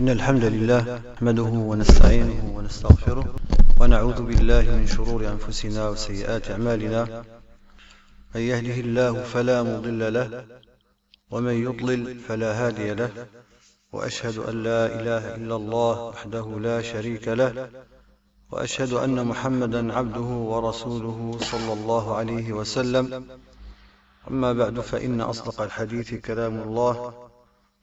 إن الحمد لله نحمده ونستعينه ونستغفره ونعوذ بالله من شرور أنفسنا وسيئات أعمالنا. من يهده الله فلا مضل له ومن يضلل فلا هادي له. وأشهد أن لا إله إلا الله وحده لا شريك له. وأشهد أن محمدا عبده ورسوله صلى الله عليه وسلم. أما بعد فإن أصدق الحديث كلام الله.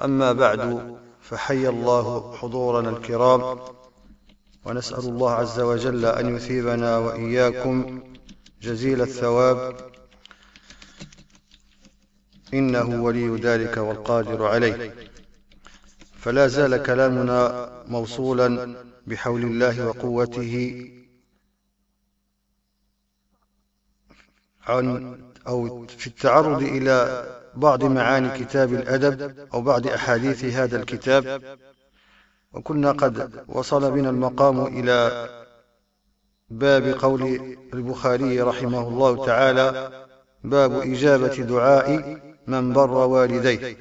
أما بعد فحي الله حضورنا الكرام ونسأل الله عز وجل أن يثيبنا وإياكم جزيل الثواب. إنه ولي ذلك والقادر عليه. فلا زال كلامنا موصولا بحول الله وقوته عن أو في التعرض إلى بعض معاني كتاب الأدب أو بعض أحاديث هذا الكتاب. وكنا قد وصل بنا المقام إلى باب قول البخاري رحمه الله تعالى باب إجابة دعاء من بر والديه.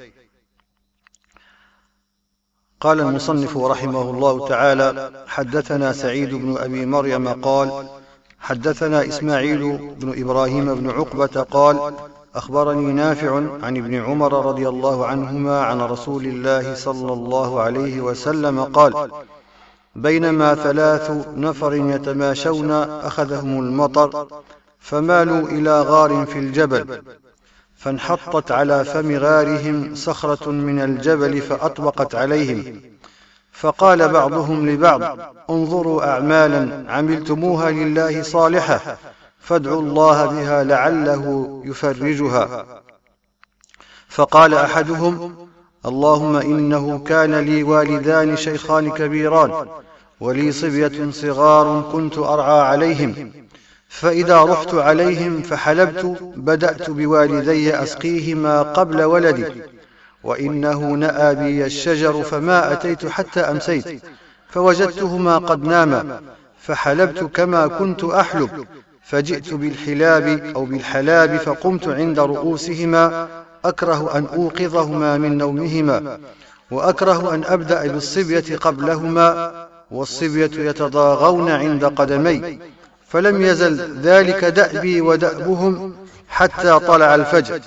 قال المصنف رحمه الله تعالى حدثنا سعيد بن أبي مريم قال حدثنا إسماعيل بن إبراهيم بن عقبة قال أخبرني نافع عن ابن عمر رضي الله عنهما عن رسول الله صلى الله عليه وسلم قال بينما ثلاث نفر يتماشون أخذهم المطر فمالوا إلى غار في الجبل فانحطت على فم غارهم صخرة من الجبل فأطبقت عليهم فقال بعضهم لبعض انظروا أعمالا عملتموها لله صالحة فادعوا الله بها لعله يفرجها. فقال أحدهم اللهم إنه كان لي والدان شيخان كبيران ولي صبية صغار كنت أرعى عليهم فإذا رحت عليهم فحلبت بدأت بوالدي أسقيهما قبل ولدي وإنه نأى بي الشجر فما أتيت حتى أمسيت فوجدتهما قد ناما فحلبت كما كنت أحلب فجئت بالحلاب أو بالحلاب فقمت عند رؤوسهما أكره أن أوقظهما من نومهما وأكره أن أبدأ بالصبية قبلهما والصبية يتضاغون عند قدمي فلم يزل ذلك دأبي ودأبهم حتى طلع الفجر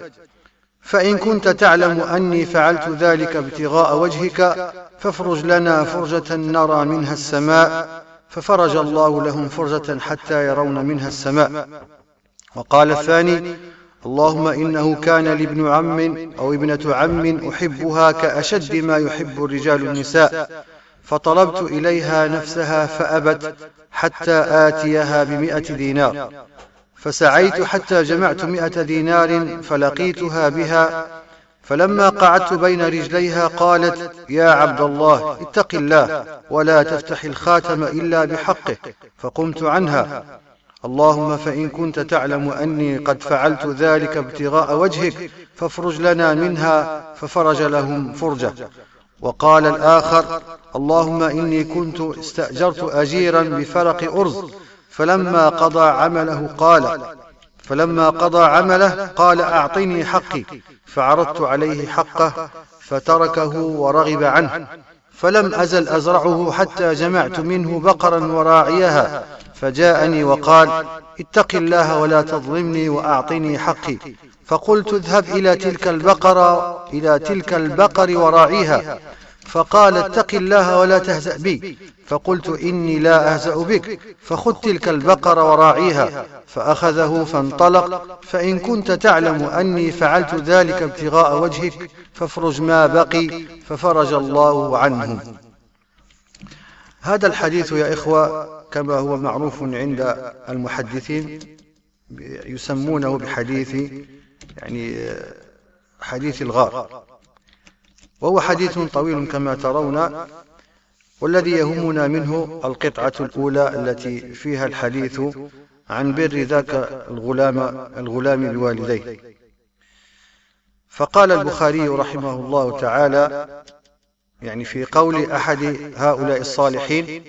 فإن كنت تعلم أني فعلت ذلك ابتغاء وجهك فافرج لنا فرجة نرى منها السماء ففرج الله لهم فرجة حتى يرون منها السماء. وقال الثاني اللهم إنه كان لابن عم أو ابنة عم أحبها كأشد ما يحب الرجال النساء. فطلبت إليها نفسها فأبت حتى آتيها بمئة دينار. فسعيت حتى جمعت مئة دينار فلقيتها بها فلما قعدت بين رجليها قالت يا عبد الله اتق الله ولا تفتح الخاتم إلا بحقه. فقمت عنها. اللهم فإن كنت تعلم أني قد فعلت ذلك ابتغاء وجهك فافرج لنا منها. ففرج لهم فرجة. وقال الآخر اللهم إني كنت استأجرت أجيرا بفرق أرز. فلما قضى عمله قال فلما قضى عمله قال أعطني حقي. فعرضت عليه حقه فتركه ورغب عنه. فلم أزل أزرعه حتى جمعت منه بقرا وراعيها. فجاءني وقال اتق الله ولا تظلمني وأعطني حقي. فقلت اذهب إلى تلك البقرة إلى تلك البقر وراعيها. فقال اتق الله ولا تهزأ بي. فقلت إني لا أهزأ بك. فخذ تلك البقر وراعيها. فأخذه فانطلق. فإن كنت تعلم أني فعلت ذلك ابتغاء وجهك فافرج ما بقي. ففرج الله عنه. هذا الحديث يا إخوة كما هو معروف عند المحدثين يسمونه بحديث يعني حديث الغار. وهو حديث طويل كما ترون والذي يهمنا منه القطعة الأولى التي فيها الحديث عن بر ذاك الغلام الغلام بوالديه. فقال البخاري رحمه الله تعالى يعني في قول أحد هؤلاء الصالحين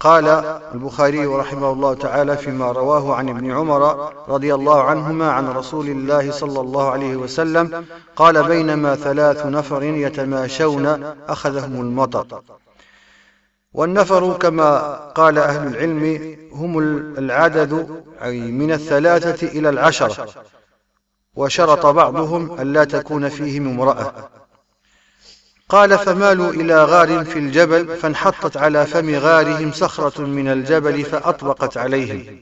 قال البخاري رحمه الله تعالى فيما رواه عن ابن عمر رضي الله عنهما عن رسول الله صلى الله عليه وسلم قال بينما ثلاث نفر يتماشون أخذهم المطر. والنفر كما قال أهل العلم هم العدد أي من الثلاثة إلى العشرة وشرط بعضهم ألا تكون فيهم امرأة. قال فمالوا إلى غار في الجبل فانحطت على فم غارهم صخرة من الجبل فأطبقت عليهم.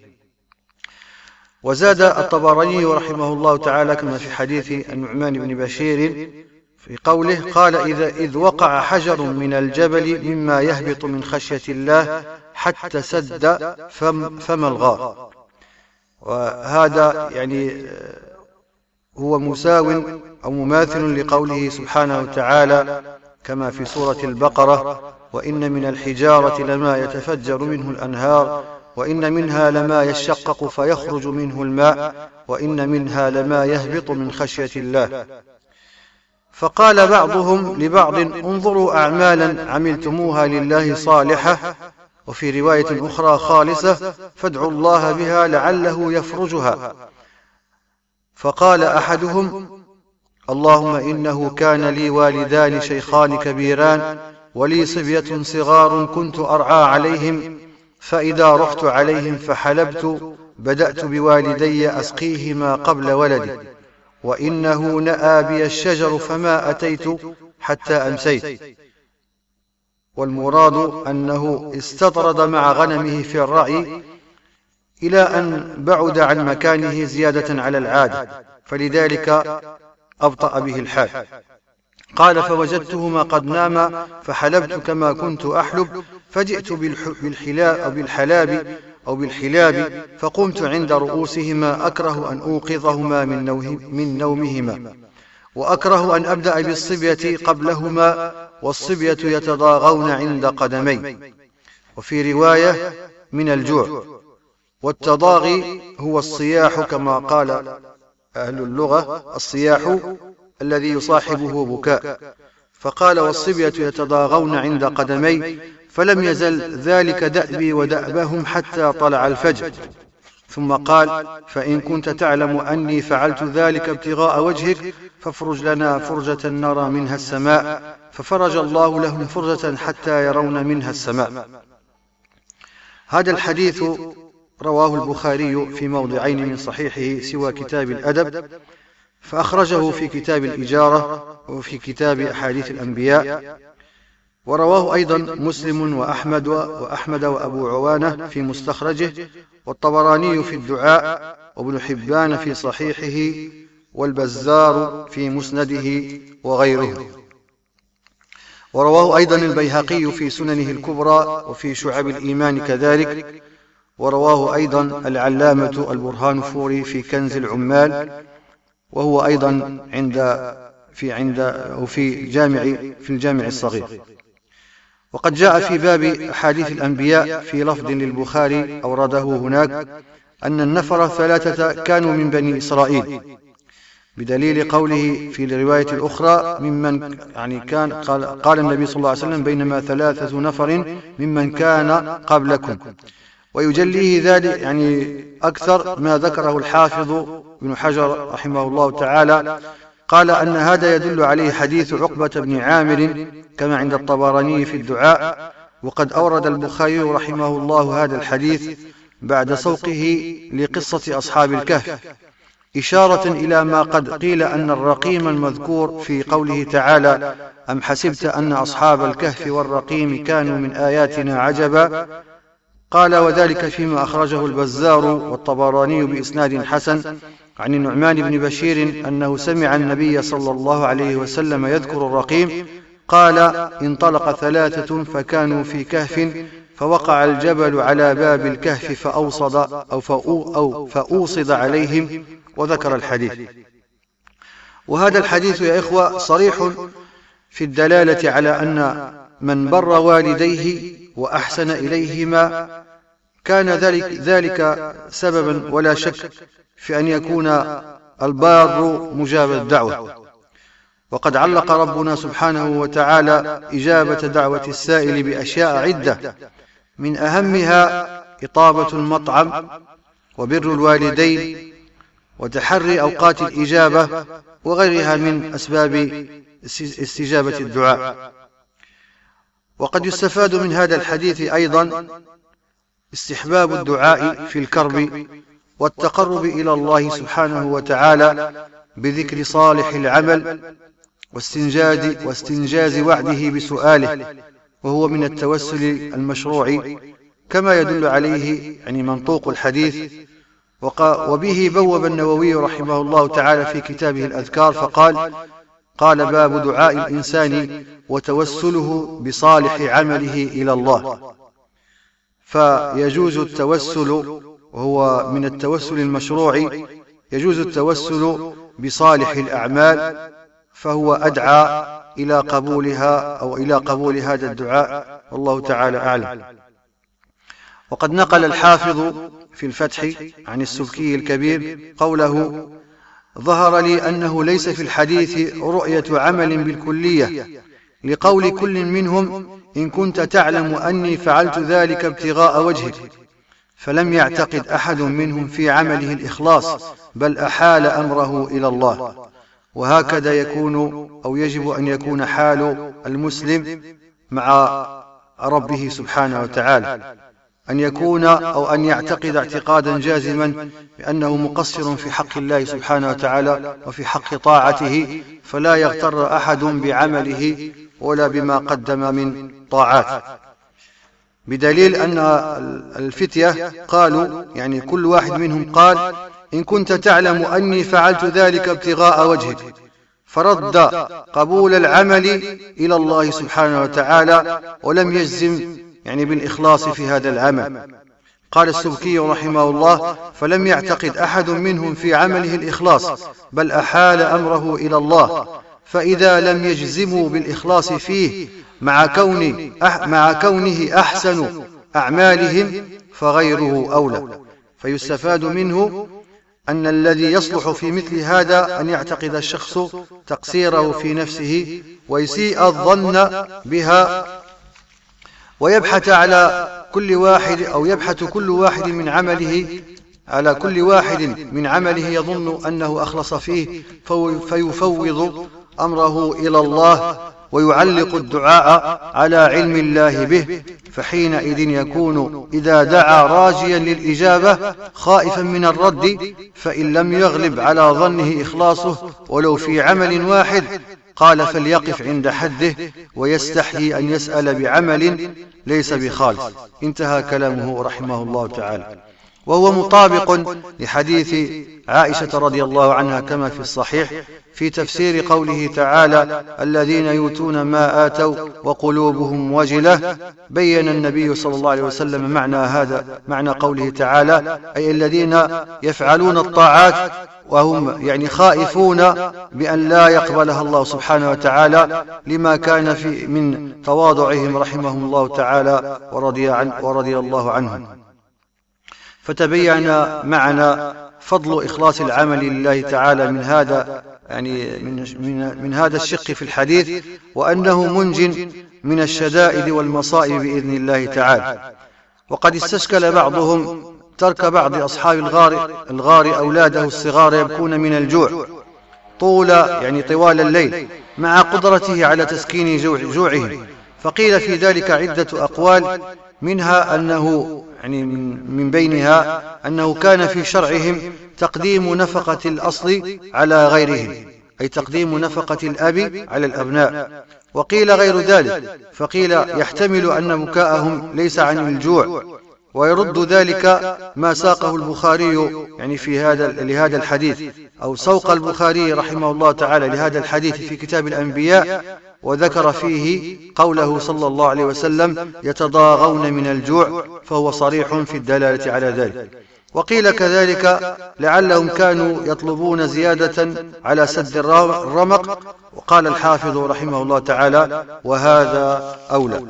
وزاد الطبراني رحمه الله تعالى كما في حديث النعمان بن بشير في قوله قال إذا إذ وقع حجر من الجبل مما يهبط من خشية الله حتى سد فم, فم الغار. وهذا يعني هو مساو أو مماثل لقوله سبحانه وتعالى كما في سورة البقرة وإن من الحجارة لما يتفجر منه الأنهار وإن منها لما يشقق فيخرج منه الماء وإن منها لما يهبط من خشية الله. فقال بعضهم لبعض انظروا أعمالا عملتموها لله صالحة وفي رواية أخرى خالصة فادعوا الله بها لعله يفرجها. فقال أحدهم اللهم إنه كان لي والدان شيخان كبيران ولي صبية صغار كنت أرعى عليهم فإذا رحت عليهم فحلبت بدأت بوالدي أسقيهما قبل ولدي وإنه نأى بي الشجر فما أتيت حتى أمسيت. والمراد أنه استطرد مع غنمه في الرعي إلى أن بعد عن مكانه زيادة على العادة فلذلك أبطأ به الحال قال فوجدتهما قد ناما فحلبت كما كنت أحلب فجئت بالحلاب أو بالحلاب أو بالحلاب فقمت عند رؤوسهما أكره أن أوقظهما من, من نومهما وأكره أن أبدأ بالصبية قبلهما والصبية يتضاغون عند قدمي. وفي رواية من الجوع. والتضاغي هو الصياح كما قال أهل اللغة الصياح الذي يصاحبه بكاء. فقال والصبية يتضاغون عند قدمي فلم يزل ذلك دأبي ودأبهم حتى طلع الفجر. ثم قال فإن كنت تعلم أني فعلت ذلك ابتغاء وجهك فافرج لنا فرجة نرى منها السماء. ففرج الله لهم فرجة حتى يرون منها السماء. هذا الحديث رواه البخاري في موضعين من صحيحه سوى كتاب الأدب فأخرجه في كتاب الإجارة وفي كتاب أحاديث الأنبياء ورواه أيضا مسلم وأحمد وأحمد وأبو عوانة في مستخرجه والطبراني في الدعاء وابن حبان في صحيحه والبزار في مسنده وغيره. ورواه أيضا البيهقي في سننه الكبرى وفي شعب الإيمان كذلك ورواه أيضا العلامة البرهان فوري في كنز العمال وهو أيضا عند في عند وفي جامع في الجامع الصغير. وقد جاء في باب أحاديث الأنبياء في لفظ للبخاري أورده هناك أن النفر ثلاثة كانوا من بني إسرائيل بدليل قوله في الرواية الأخرى ممن يعني كان قال, قال النبي صلى الله عليه وسلم بينما ثلاثة نفر ممن كان قبلكم. ويجليه ذلك يعني أكثر ما ذكره الحافظ ابن حجر رحمه الله تعالى قال أن هذا يدل عليه حديث عقبة بن عامر كما عند الطبراني في الدعاء وقد أورد البخاري رحمه الله هذا الحديث بعد سوقه لقصة أصحاب الكهف إشارة إلى ما قد قيل أن الرقيم المذكور في قوله تعالى أم حسبت أن أصحاب الكهف والرقيم كانوا من آياتنا عجبا؟ قال وذلك فيما أخرجه البزار والطبراني بإسناد حسن عن النعمان بن بشير أنه سمع النبي صلى الله عليه وسلم يذكر الرقيم قال انطلق ثلاثة فكانوا في كهف فوقع الجبل على باب الكهف فأوصد أو, أو فأوصد عليهم وذكر الحديث. وهذا الحديث يا إخوة صريح في الدلالة على أن من بر والديه وأحسن إليهما. كان ذلك, ذلك سببا ولا شك في أن يكون البار مجاب الدعوة. وقد علق ربنا سبحانه وتعالى إجابة دعوة السائل بأشياء عدة. من أهمها إطابة المطعم وبر الوالدين وتحري أوقات الإجابة وغيرها من أسباب استجابة الدعاء. وقد يستفاد من هذا الحديث أيضا استحباب الدعاء في الكرب والتقرب إلى الله سبحانه وتعالى بذكر صالح العمل واستنجاد واستنجاز وعده بسؤاله وهو من التوسل المشروع كما يدل عليه يعني منطوق الحديث وبه بوب النووي رحمه الله تعالى في كتابه الأذكار فقال قال باب دعاء الإنسان وتوسله بصالح عمله إلى الله. فيجوز التوسل وهو من التوسل المشروع يجوز التوسل بصالح الأعمال فهو أدعى إلى قبولها أو إلى قبول هذا الدعاء والله تعالى أعلم. وقد نقل الحافظ في الفتح عن السبكي الكبير قوله ظهر لي أنه ليس في الحديث رؤية عمل بالكلية. لقول كل منهم إن كنت تعلم أني فعلت ذلك ابتغاء وجهك. فلم يعتقد أحد منهم في عمله الإخلاص بل أحال أمره إلى الله. وهكذا يكون أو يجب أن يكون حال المسلم مع ربه سبحانه وتعالى. أن يكون أو أن يعتقد اعتقادا جازما بأنه مقصر في حق الله سبحانه وتعالى وفي حق طاعته فلا يغتر أحد بعمله ولا بما قدم من طاعات. بدليل أن الفتية قالوا يعني كل واحد منهم قال إن كنت تعلم أني فعلت ذلك ابتغاء وجهك فرد قبول العمل إلى الله سبحانه وتعالى ولم يجزم يعني بالإخلاص في هذا العمل. قال السبكي رحمه الله فلم يعتقد أحد منهم في عمله الإخلاص بل أحال أمره إلى الله. فإذا لم يجزموا بالإخلاص فيه مع, كون مع كونه أحسن أعمالهم فغيره أولى. فيستفاد منه أن الذي يصلح في مثل هذا أن يعتقد الشخص تقصيره في نفسه ويسيء الظن بها ويبحث على كل واحد أو يبحث كل واحد من عمله على كل واحد من عمله يظن أنه أخلص فيه فيفوض أمره إلى الله ويعلق الدعاء على علم الله به فحينئذ يكون إذا دعا راجيا للإجابة خائفا من الرد فإن لم يغلب على ظنه إخلاصه ولو في عمل واحد قال فليقف عند حده ويستحيي أن يسأل بعمل ليس بخالص. انتهى كلامه رحمه الله تعالى. وهو مطابق لحديث عائشة رضي الله عنها كما في الصحيح في تفسير قوله تعالى الذين يؤتون ما آتوا وقلوبهم وجلة بين النبي صلى الله عليه وسلم معنى هذا معنى قوله تعالى أي الذين يفعلون الطاعات وهم يعني خائفون بأن لا يقبلها الله سبحانه وتعالى لما كان في من تواضعهم رحمهم الله تعالى ورضي, عن ورضي الله عنهم فتبين معنا فضل إخلاص العمل لله تعالى من هذا يعني من, من, من هذا الشق في الحديث وأنه منج من الشدائد والمصائب بإذن الله تعالى. وقد استشكل بعضهم ترك بعض أصحاب الغار, الغار أولاده الصغار يبكون من الجوع طول يعني طوال الليل مع قدرته على تسكين جوع جوعهم. فقيل في ذلك عدة أقوال منها أنه يعني من بينها أنه كان في شرعهم تقديم نفقة الأصل على غيرهم أي تقديم نفقة الأب على الأبناء. وقيل غير ذلك فقيل يحتمل أن بكاءهم ليس عن الجوع. ويرد ذلك ما ساقه البخاري يعني في هذا لهذا الحديث أو سوق البخاري رحمه الله تعالى لهذا الحديث في كتاب الأنبياء وذكر فيه قوله صلى الله عليه وسلم يتضاغون من الجوع فهو صريح في الدلالة على ذلك. وقيل كذلك لعلهم كانوا يطلبون زيادة على سد الرمق وقال الحافظ رحمه الله تعالى وهذا أولى.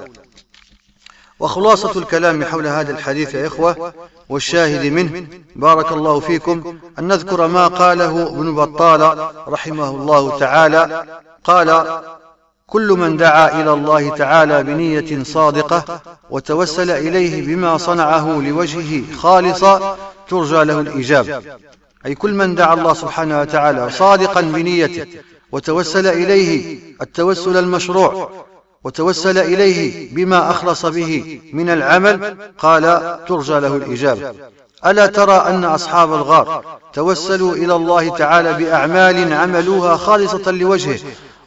وخلاصة الكلام حول هذا الحديث يا إخوة والشاهد منه. بارك الله فيكم. أن نذكر ما قاله ابن بطال رحمه الله تعالى. قال كل من دعا إلى الله تعالى بنية صادقة وتوسل إليه بما صنعه لوجهه خالصا ترجى له الإجابة أي كل من دعا الله سبحانه وتعالى صادقا بنيته وتوسل إليه التوسل المشروع. وتوسل إليه بما أخلص به من العمل قال ترجى له الإجابة. ألا ترى أن أصحاب الغار توسلوا إلى الله تعالى بأعمال عملوها خالصة لوجهه.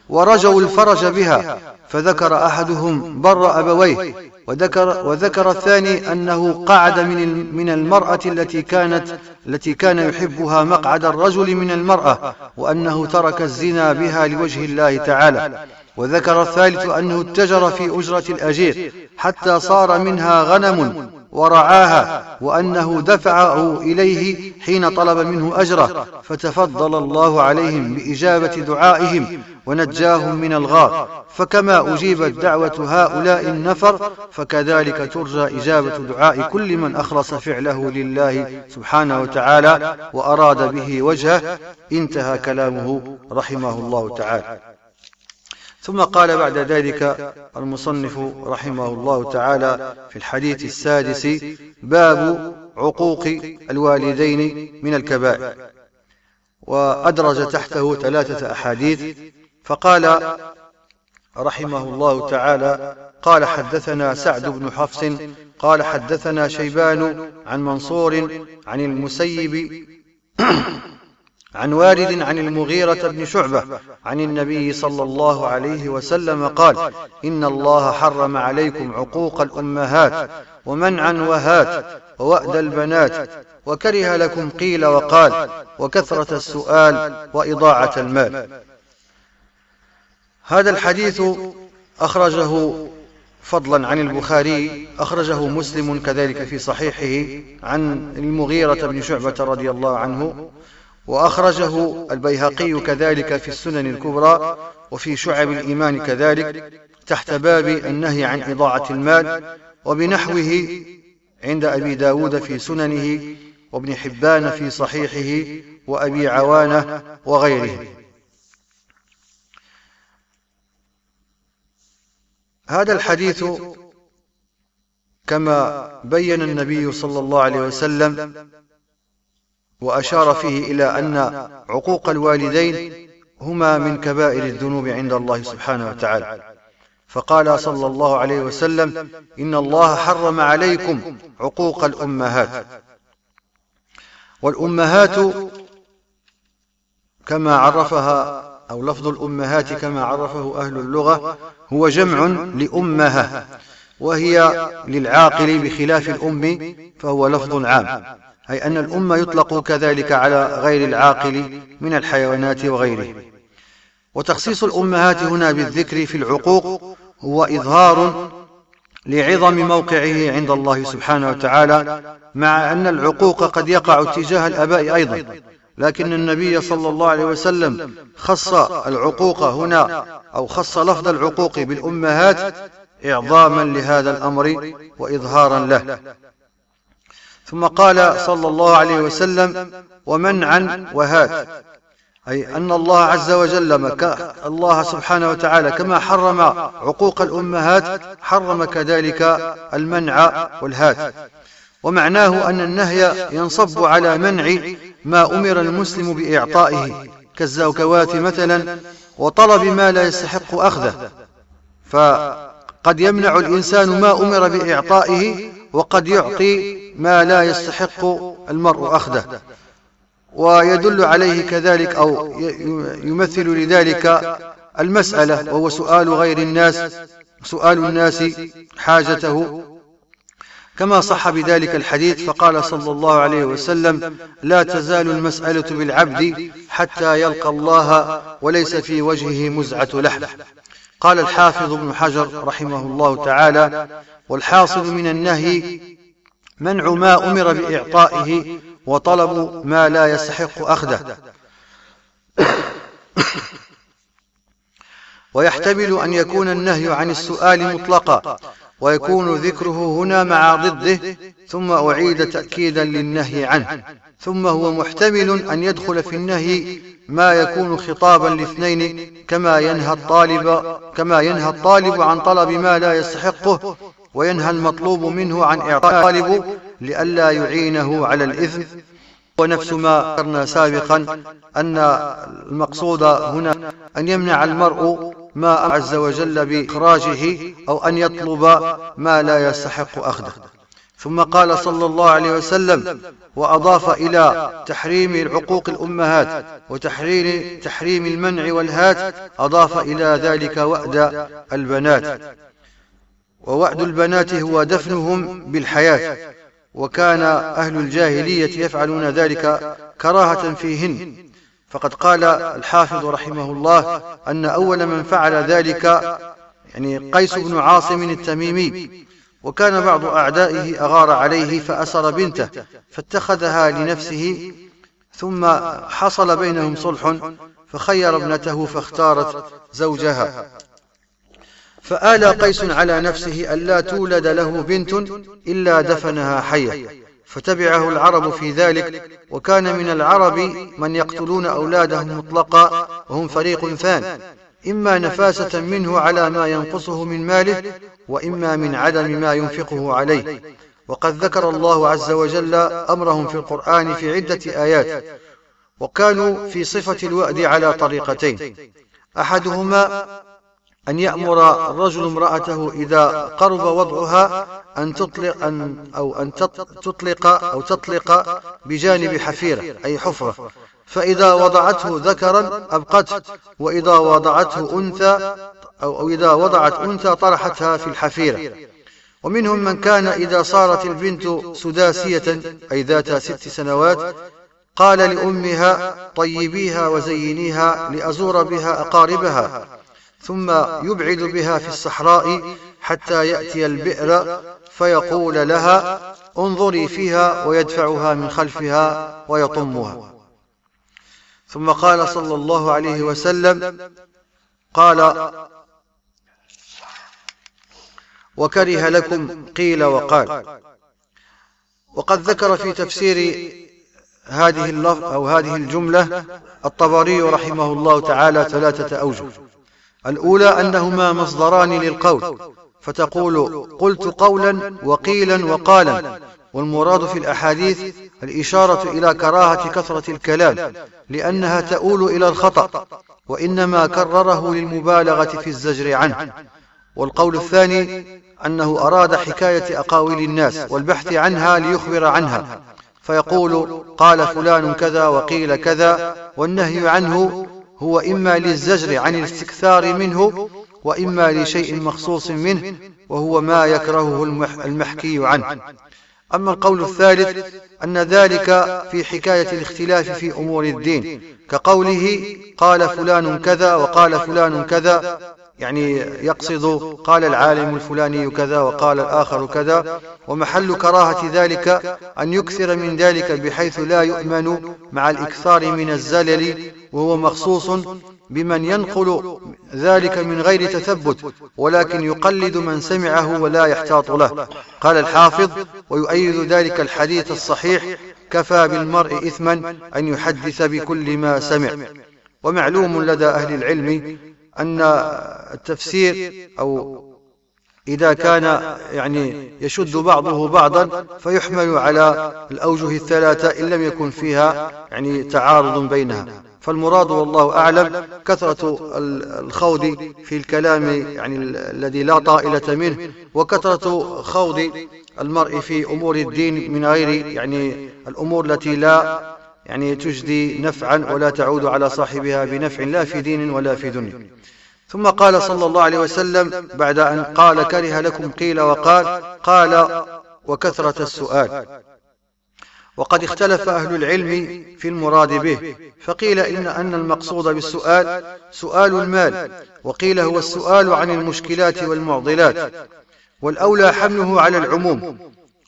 ورجوا الفرج بها. فذكر أحدهم بر أبويه. وذكر, وذكر الثاني أنه قعد من من المرأة التي كانت التي كان يحبها مقعد الرجل من المرأة. وأنه ترك الزنا بها لوجه الله تعالى. وذكر الثالث أنه اتجر في أجرة الأجير حتى صار منها غنم ورعاها وأنه دفعه إليه حين طلب منه أجره. فتفضل الله عليهم بإجابة دعائهم ونجاهم من الغار. فكما أجيبت دعوة هؤلاء النفر فكذلك ترجى إجابة دعاء كل من أخلص فعله لله سبحانه وتعالى وأراد به وجهه. انتهى كلامه رحمه الله تعالى. ثم قال بعد ذلك المصنف رحمه الله تعالى في الحديث السادس باب عقوق الوالدين من الكبائر. وأدرج تحته ثلاثة أحاديث فقال رحمه الله تعالى قال حدثنا سعد بن حفص قال حدثنا شيبان عن منصور عن المسيب عن وارد عن المغيرة بن شعبة عن النبي صلى الله عليه وسلم قال إن الله حرم عليكم عقوق الأمهات ومنعا وهات ووأد البنات وكره لكم قيل وقال وكثرة السؤال وإضاعة المال. هذا الحديث أخرجه فضلا عن البخاري أخرجه مسلم كذلك في صحيحه عن المغيرة بن شعبة رضي الله عنه. وأخرجه البيهقي كذلك في السنن الكبرى وفي شعب الإيمان كذلك تحت باب النهي عن إضاعة المال وبنحوه عند أبي داود في سننه وابن حبان في صحيحه وأبي عوانة وغيره. هذا الحديث كما بين النبي صلى الله عليه وسلم وأشار فيه إلى أن عقوق الوالدين هما من كبائر الذنوب عند الله سبحانه وتعالى. فقال صلى الله عليه وسلم إن الله حرم عليكم عقوق الأمهات. والأمهات كما عرفها أو لفظ الأمهات كما عرفه أهل اللغة هو جمع لأمها وهي للعاقل بخلاف الأم فهو لفظ عام. أي أن الأم يطلق كذلك على غير العاقل من الحيوانات وغيره وتخصيص الأمهات هنا بالذكر في العقوق هو إظهار لعظم موقعه عند الله سبحانه وتعالى مع أن العقوق قد يقع تجاه الأباء أيضا لكن النبي صلى الله عليه وسلم خص العقوق هنا أو خص لفظ العقوق بالأمهات إعظاما لهذا الأمر وإظهارا له. ثم قال صلى الله عليه وسلم ومنعا وهات أي أن الله عز وجل الله سبحانه وتعالى كما حرم عقوق الأمهات حرم كذلك المنع والهات. ومعناه أن النهي ينصب على منع ما أمر المسلم بإعطائه كالزوكوات مثلا وطلب ما لا يستحق أخذه. فقد يمنع الإنسان ما أمر بإعطائه وقد يعطي ما لا يستحق المرء أخذه ويدل عليه كذلك أو يمثل لذلك المسألة وهو سؤال غير الناس سؤال الناس حاجته. كما صح بذلك الحديث فقال صلى الله عليه وسلم لا تزال المسألة بالعبد حتى يلقى الله وليس في وجهه مزعة لحم. قال الحافظ ابن حجر رحمه الله تعالى والحاصل من النهي منع ما أمر بإعطائه وطلب ما لا يستحق أخذه. ويحتمل أن يكون النهي عن السؤال مطلقا ويكون ذكره هنا مع ضده ثم أعيد تأكيدا للنهي عنه. ثم هو محتمل أن يدخل في النهي ما يكون خطابا لاثنين كما ينهى الطالب كما ينهى الطالب عن طلب ما لا يستحقه وينهى المطلوب منه عن إعطاء الطالب لئلا يعينه على الإثم ونفس ما ذكرنا سابقا أن المقصود هنا أن يمنع المرء ما عز وجل بإخراجه أو أن يطلب ما لا يستحق أخذه. ثم قال صلى الله عليه وسلم وأضاف إلى تحريم العقوق الأمهات وتحريم تحريم المنع والهات أضاف إلى ذلك وأد البنات. ووأد البنات هو دفنهم بالحياة. وكان أهل الجاهلية يفعلون ذلك كراهة فيهن. فقد قال الحافظ رحمه الله أن أول من فعل ذلك يعني قيس بن عاصم التميمي. وكان بعض أعدائه أغار عليه فأسر بنته. فاتخذها لنفسه ثم حصل بينهم صلح فخير ابنته فاختارت زوجها. فآلى قيس على نفسه ألا تولد له بنت إلا دفنها حية فتبعه العرب في ذلك وكان من العرب من يقتلون أولادهم مطلقا وهم فريق ثان إما نفاسة منه على ما ينقصه من ماله وإما من عدم ما ينفقه عليه. وقد ذكر الله عز وجل أمرهم في القرآن في عدة آيات وكانوا في صفة الوأد على طريقتين أحدهما أن يأمر الرجل امرأته إذا قرب وضعها أن تطلق أن أو أن تطلق أو تطلق بجانب حفيرة أي حفرة. فإذا وضعته ذكرا أبقته وإذا وضعته أنثى أو إذا وضعت أنثى طرحتها في الحفيرة. ومنهم من كان إذا صارت البنت سداسية أي ذات ست سنوات قال لأمها طيبيها وزينيها لأزور بها أقاربها. ثم يبعد بها في الصحراء حتى يأتي البئر فيقول لها انظري فيها ويدفعها من خلفها ويطمها. ثم قال صلى الله عليه وسلم قال وكره لكم قيل وقال. وقد ذكر في تفسير هذه اللفظ أو هذه الجملة الطبري رحمه الله تعالى ثلاثة أوجه. الأولى أنهما مصدران للقول فتقول قلت قولا وقيلا وقالا. والمراد في الأحاديث الإشارة إلى كراهة كثرة الكلام لأنها تؤول إلى الخطأ وإنما كرره للمبالغة في الزجر عنه. والقول الثاني أنه أراد حكاية أقاويل الناس والبحث عنها ليخبر عنها. فيقول قال فلان كذا وقيل كذا والنهي عنه هو إما للزجر عن الاستكثار منه وإما لشيء مخصوص منه وهو ما يكرهه المحكي عنه. أما القول الثالث أن ذلك في حكاية الاختلاف في أمور الدين كقوله قال فلان كذا وقال فلان كذا يعني يقصد قال العالم الفلاني كذا وقال الآخر كذا ومحل كراهة ذلك أن يكثر من ذلك بحيث لا يؤمن مع الإكثار من الزلل وهو مخصوص بمن ينقل ذلك من غير تثبت ولكن يقلد من سمعه ولا يحتاط له. قال الحافظ ويؤيد ذلك الحديث الصحيح كفى بالمرء إثما أن يحدث بكل ما سمع. ومعلوم لدى أهل العلم أن التفسير أو إذا كان يعني يشد بعضه بعضا فيحمل على الأوجه الثلاثة إن لم يكن فيها يعني تعارض بينها. فالمراد والله أعلم كثرة الخوض في الكلام يعني الذي لا طائلة منه وكثرة خوض المرء في أمور الدين من غير يعني الأمور التي لا يعني تجدي نفعا ولا تعود على صاحبها بنفع لا في دين ولا في دنيا. ثم قال صلى الله عليه وسلم بعد أن قال كره لكم قيل وقال قال وكثرة السؤال. وقد اختلف أهل العلم في المراد به. فقيل إن أن المقصود بالسؤال سؤال المال. وقيل هو السؤال عن المشكلات والمعضلات. والأولى حمله على العموم.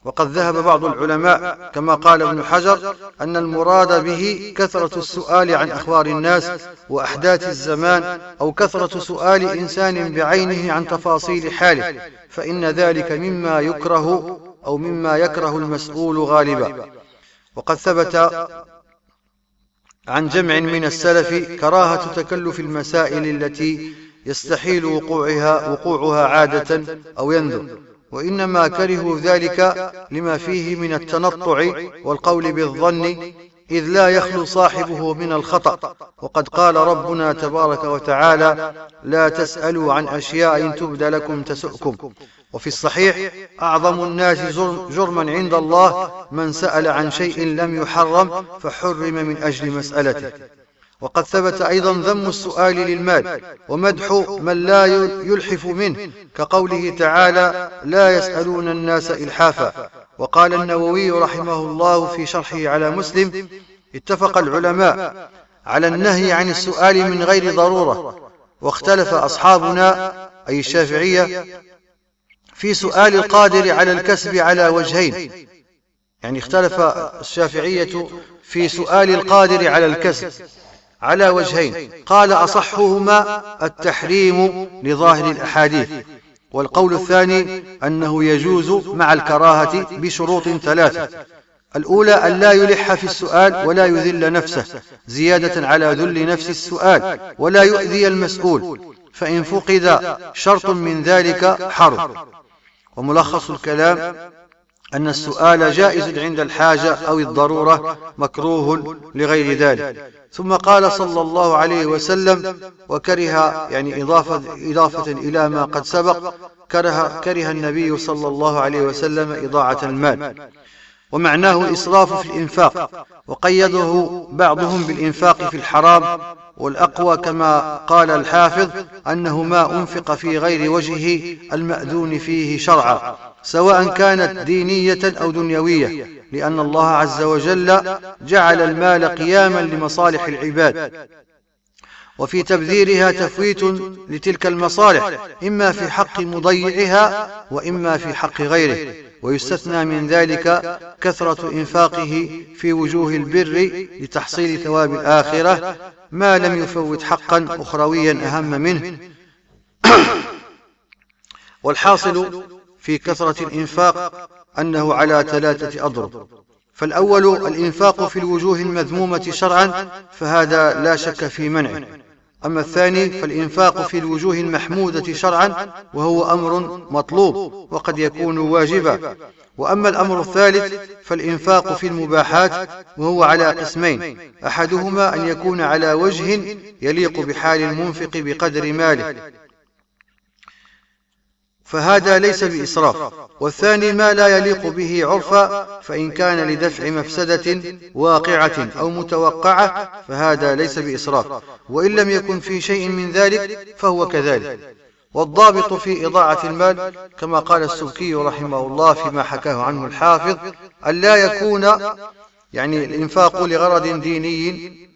وقد ذهب بعض العلماء كما قال ابن حجر أن المراد به كثرة السؤال عن أخبار الناس وأحداث الزمان أو كثرة سؤال إنسان بعينه عن تفاصيل حاله. فإن ذلك مما يكره أو مما يكره المسؤول غالبا. وقد ثبت عن جمع من السلف كراهة تكلف المسائل التي يستحيل وقوعها وقوعها عادة أو ينذر. وإنما كرهوا ذلك لما فيه من التنطع والقول بالظن إذ لا يخلو صاحبه من الخطأ. وقد قال ربنا تبارك وتعالى لا تسألوا عن أشياء تبد لكم تسؤكم. وفي الصحيح أعظم الناس جرما عند الله من سأل عن شيء لم يحرم فحرم من أجل مسألته. وقد ثبت أيضا ذم السؤال للمال ومدح من لا يلحف منه كقوله تعالى لا يسألون الناس إلحافا وقال النووي رحمه الله في شرحه على مسلم اتفق العلماء على النهي عن السؤال من غير ضرورة واختلف أصحابنا أي الشافعية في سؤال القادر على الكسب على وجهين. يعني اختلف الشافعية في سؤال القادر على الكسب على وجهين. قال أصحهما التحريم لظاهر الأحاديث. والقول الثاني أنه يجوز مع الكراهة بشروط ثلاثة. الأولى أن لا يلح في السؤال ولا يذل نفسه زيادة على ذل نفس السؤال ولا يؤذي المسؤول فإن فقد شرط من ذلك حرم وملخص الكلام أن السؤال جائز عند الحاجة أو الضرورة مكروه لغير ذلك. ثم قال صلى الله عليه وسلم وكره يعني إضافة, إضافة إلى ما قد سبق كره, كره النبي صلى الله عليه وسلم إضاعة المال. ومعناه الإسراف في الإنفاق وقيده بعضهم بالإنفاق في الحرام والأقوى كما قال الحافظ أنه ما أنفق في غير وجهه المأذون فيه شرعا سواء كانت دينية أو دنيوية لأن الله عز وجل جعل المال قياما لمصالح العباد. وفي تبذيرها تفويت لتلك المصالح إما في حق مضيعها وإما في حق غيره. ويستثنى من ذلك كثرة إنفاقه في وجوه البر لتحصيل ثواب الآخرة ما لم يفوت حقا أخرويا أهم منه. والحاصل في كثرة الإنفاق أنه على ثلاثة أضرب. فالأول الإنفاق في الوجوه المذمومة شرعا فهذا لا شك في منعه. أما الثاني فالإنفاق في الوجوه المحمودة شرعا وهو أمر مطلوب وقد يكون واجبا. وأما الأمر الثالث فالإنفاق في المباحات وهو على قسمين. أحدهما أن يكون على وجه يليق بحال المنفق بقدر ماله. فهذا ليس بإسراف. والثاني ما لا يليق به عرفا فإن كان لدفع مفسدة واقعة أو متوقعة فهذا ليس بإسراف. وإن لم يكن في شيء من ذلك فهو كذلك. والضابط في إضاعة المال كما قال السبكي رحمه الله فيما حكاه عنه الحافظ أن لا يكون يعني الإنفاق لغرض ديني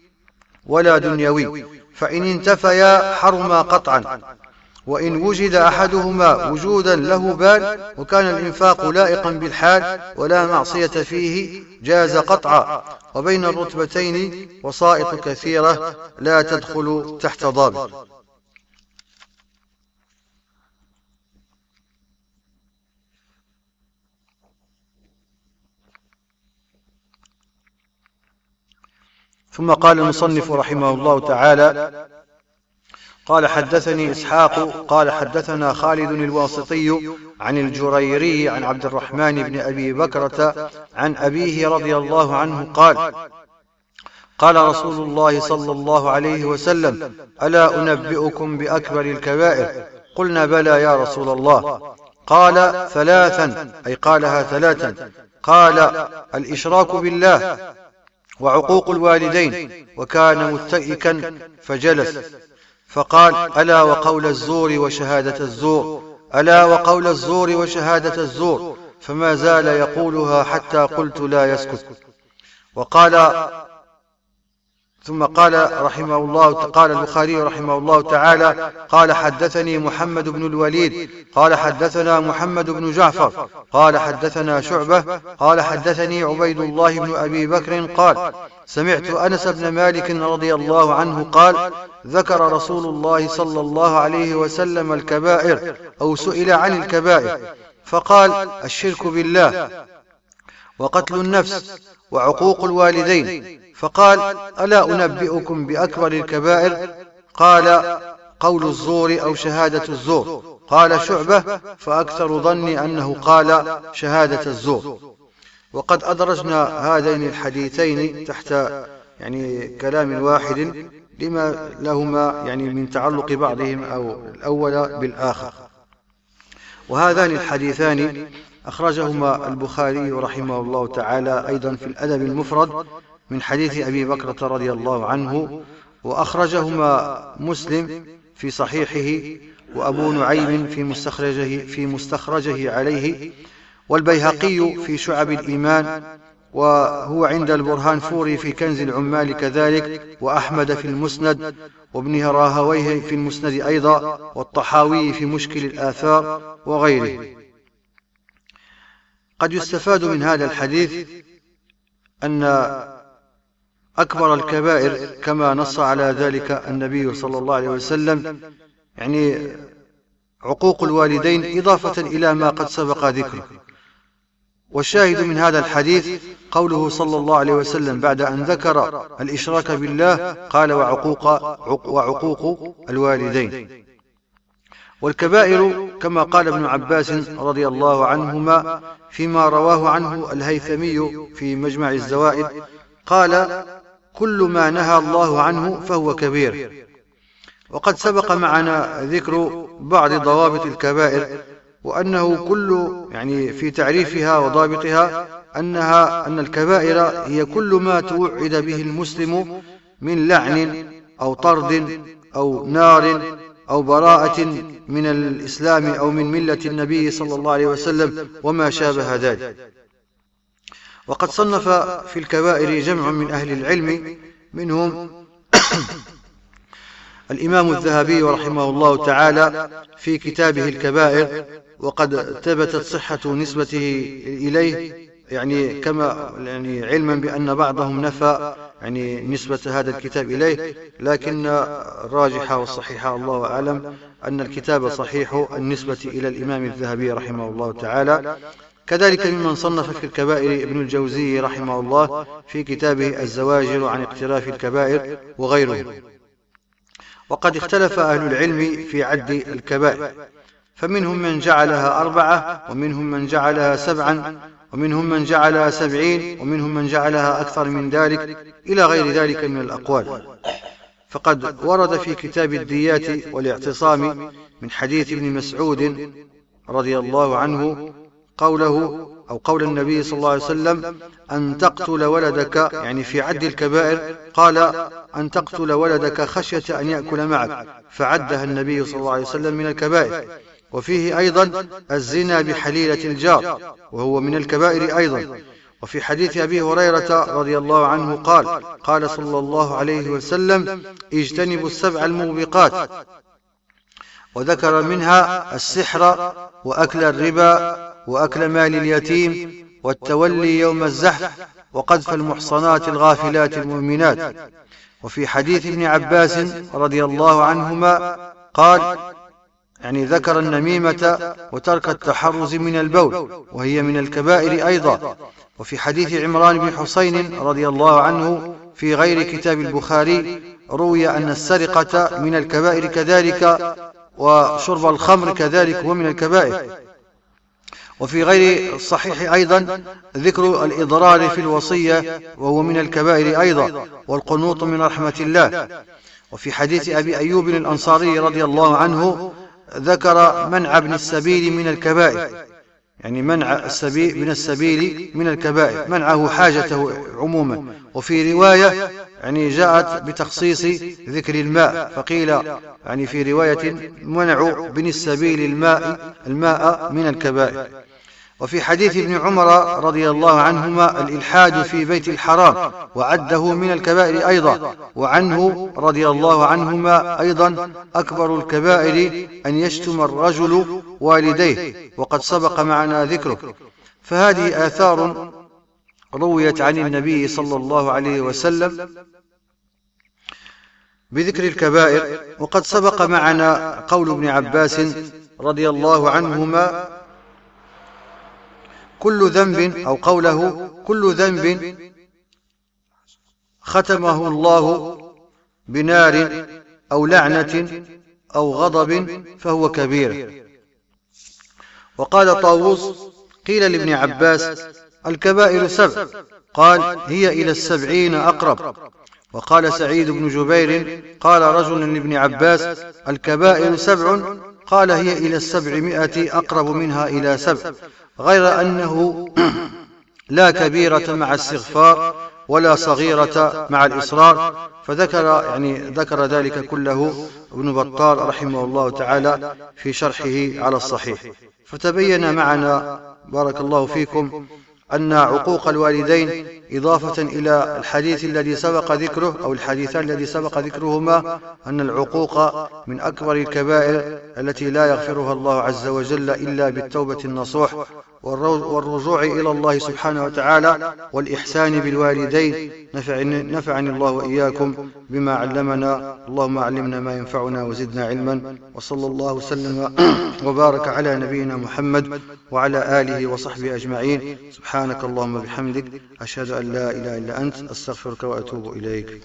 ولا دنيوي. فإن انتفيا حرما قطعا. وإن وجد أحدهما وجودا له بال وكان الإنفاق لائقا بالحال ولا معصية فيه جاز قطعا. وبين الرتبتين وسائط كثيرة لا تدخل تحت ضابط. ثم قال المصنف رحمه الله تعالى قال حدثني إسحاق قال حدثنا خالد الواسطي عن الجريري عن عبد الرحمن بن أبي بكرة عن أبيه رضي الله عنه قال قال رسول الله صلى الله عليه وسلم ألا أنبئكم بأكبر الكبائر؟ قلنا بلى يا رسول الله. قال ثلاثا أي قالها ثلاثا. قال الإشراك بالله وعقوق الوالدين وكان متئكا فجلس. فقال ألا وقول الزور وشهادة الزور؟ ألا وقول الزور وشهادة الزور؟ فما زال يقولها حتى قلت لا يسكت. وقال ثم قال رحمه الله قال البخاري رحمه الله تعالى قال حدثني محمد بن الوليد قال حدثنا محمد بن جعفر قال حدثنا شعبة قال حدثني عبيد الله بن أبي بكر قال سمعت أنس بن مالك رضي الله عنه قال ذكر رسول الله صلى الله عليه وسلم الكبائر أو سئل عن الكبائر فقال الشرك بالله وقتل النفس وعقوق الوالدين. فقال ألا أنبئكم بأكبر الكبائر؟ قال قول الزور أو شهادة الزور. قال شعبة فأكثر ظني أنه قال شهادة الزور. وقد أدرجنا هذين الحديثين تحت يعني كلام واحد لما لهما يعني من تعلق بعضهم أو الأول بالآخر. وهذان الحديثان أخرجهما البخاري رحمه الله تعالى أيضا في الأدب المفرد من حديث أبي بكرة رضي الله عنه وأخرجهما مسلم في صحيحه وأبو نعيم في مستخرجه, في مستخرجه عليه والبيهقي في شعب الإيمان وهو عند البرهان فوري في كنز العمال كذلك وأحمد في المسند وابن راهويه في المسند أيضا والطحاوي في مشكل الآثار وغيره. قد يستفاد من هذا الحديث أن أكبر الكبائر كما نص على ذلك النبي صلى الله عليه وسلم. يعني عقوق الوالدين إضافة إلى ما قد سبق ذكره. والشاهد من هذا الحديث قوله صلى الله عليه وسلم بعد أن ذكر الإشراك بالله قال وعقوق, وعقوق الوالدين. والكبائر كما قال ابن عباس رضي الله عنهما فيما رواه عنه الهيثمي في مجمع الزوائد قال كل ما نهى الله عنه فهو كبير. وقد سبق معنا ذكر بعض ضوابط الكبائر وأنه كل يعني في تعريفها وضابطها أنها أن الكبائر هي كل ما توعد به المسلم من لعن أو طرد أو نار أو براءة من الإسلام أو من ملة النبي صلى الله عليه وسلم وما شابه ذلك. وقد صنف في الكبائر جمع من أهل العلم منهم الإمام الذهبي رحمه الله تعالى في كتابه الكبائر وقد ثبتت صحة نسبته إليه يعني كما يعني علما بأن بعضهم نفى يعني نسبة هذا الكتاب إليه لكن الراجح والصحيح الله أعلم أن الكتاب صحيح النسبة إلى الإمام الذهبي رحمه الله تعالى. كذلك ممن صنف في الكبائر ابن الجوزي رحمه الله في كتابه الزواجر عن اقتراف الكبائر وغيره وقد اختلف أهل العلم في عد الكبائر فمنهم من جعلها أربعة ومنهم من جعلها سبعا ومنهم من جعلها سبعين ومنهم من جعلها أكثر من ذلك إلى غير ذلك من الأقوال. فقد ورد في كتاب الديات والاعتصام من حديث ابن مسعود رضي الله عنه قوله أو قول النبي صلى الله عليه وسلم أن تقتل ولدك يعني في عد الكبائر قال أن تقتل ولدك خشية أن يأكل معك فعدها النبي صلى الله عليه وسلم من الكبائر. وفيه أيضا الزنا بحليلة الجار وهو من الكبائر أيضا. وفي حديث أبي هريرة رضي الله عنه قال قال صلى الله عليه وسلم اجتنبوا السبع الموبقات. وذكر منها السحر وأكل الربا وأكل مال اليتيم والتولي يوم الزحف وقذف المحصنات الغافلات المؤمنات. وفي حديث ابن عباس رضي الله عنهما قال يعني ذكر النميمة وترك التحرز من البول وهي من الكبائر أيضا. وفي حديث عمران بن حسين رضي الله عنه في غير كتاب البخاري روي أن السرقة من الكبائر كذلك وشرب الخمر كذلك هو من الكبائر. وفي غير الصحيح أيضا ذكر الإضرار في الوصية وهو من الكبائر أيضا والقنوط من رحمة الله. وفي حديث أبي أيوب الأنصاري رضي الله عنه ذكر منع ابن السبيل من الكبائر. يعني منع السبيل من السبيل من الكبائر. منعه حاجته عموما. وفي رواية يعني جاءت بتخصيص ذكر الماء فقيل يعني في رواية منع بن السبيل الماء الماء من الكبائر. وفي حديث ابن عمر رضي الله عنهما الإلحاد في بيت الحرام وعده من الكبائر أيضا وعنه رضي الله عنهما أيضا أكبر الكبائر أن يشتم الرجل والديه وقد سبق معنا ذكره. فهذه آثار رويت عن النبي صلى الله عليه وسلم بذكر الكبائر وقد سبق معنا قول ابن عباس رضي الله عنهما كل ذنب أو قوله كل ذنب ختمه الله بنار أو لعنة أو غضب فهو كبير. وقال طاووس قيل لابن عباس الكبائر سبع. قال هي إلى السبعين أقرب. وقال سعيد بن جبير قال رجل لابن عباس الكبائر سبع. قال هي إلى السبعمائة أقرب منها إلى سبع. غير أنه لا كبيرة مع الاستغفار ولا صغيرة مع الإصرار. فذكر يعني ذكر ذلك كله ابن بطال رحمه الله تعالى في شرحه على الصحيح. فتبين معنا بارك الله فيكم أن عقوق الوالدين إضافة إلى الحديث الذي سبق ذكره أو الحديثان الذي سبق ذكرهما أن العقوق من أكبر الكبائر التي لا يغفرها الله عز وجل إلا بالتوبة النصوح والرجوع إلى الله سبحانه وتعالى والإحسان بالوالدين. نفعني الله وإياكم بما علمنا. اللهم علمنا ما ينفعنا وزدنا علما. وصلى الله وسلم وبارك على نبينا محمد وعلى آله وصحبه أجمعين. سبحانك اللهم بحمدك أشهد أن لا إله إلا أنت. أستغفرك وأتوب إليك.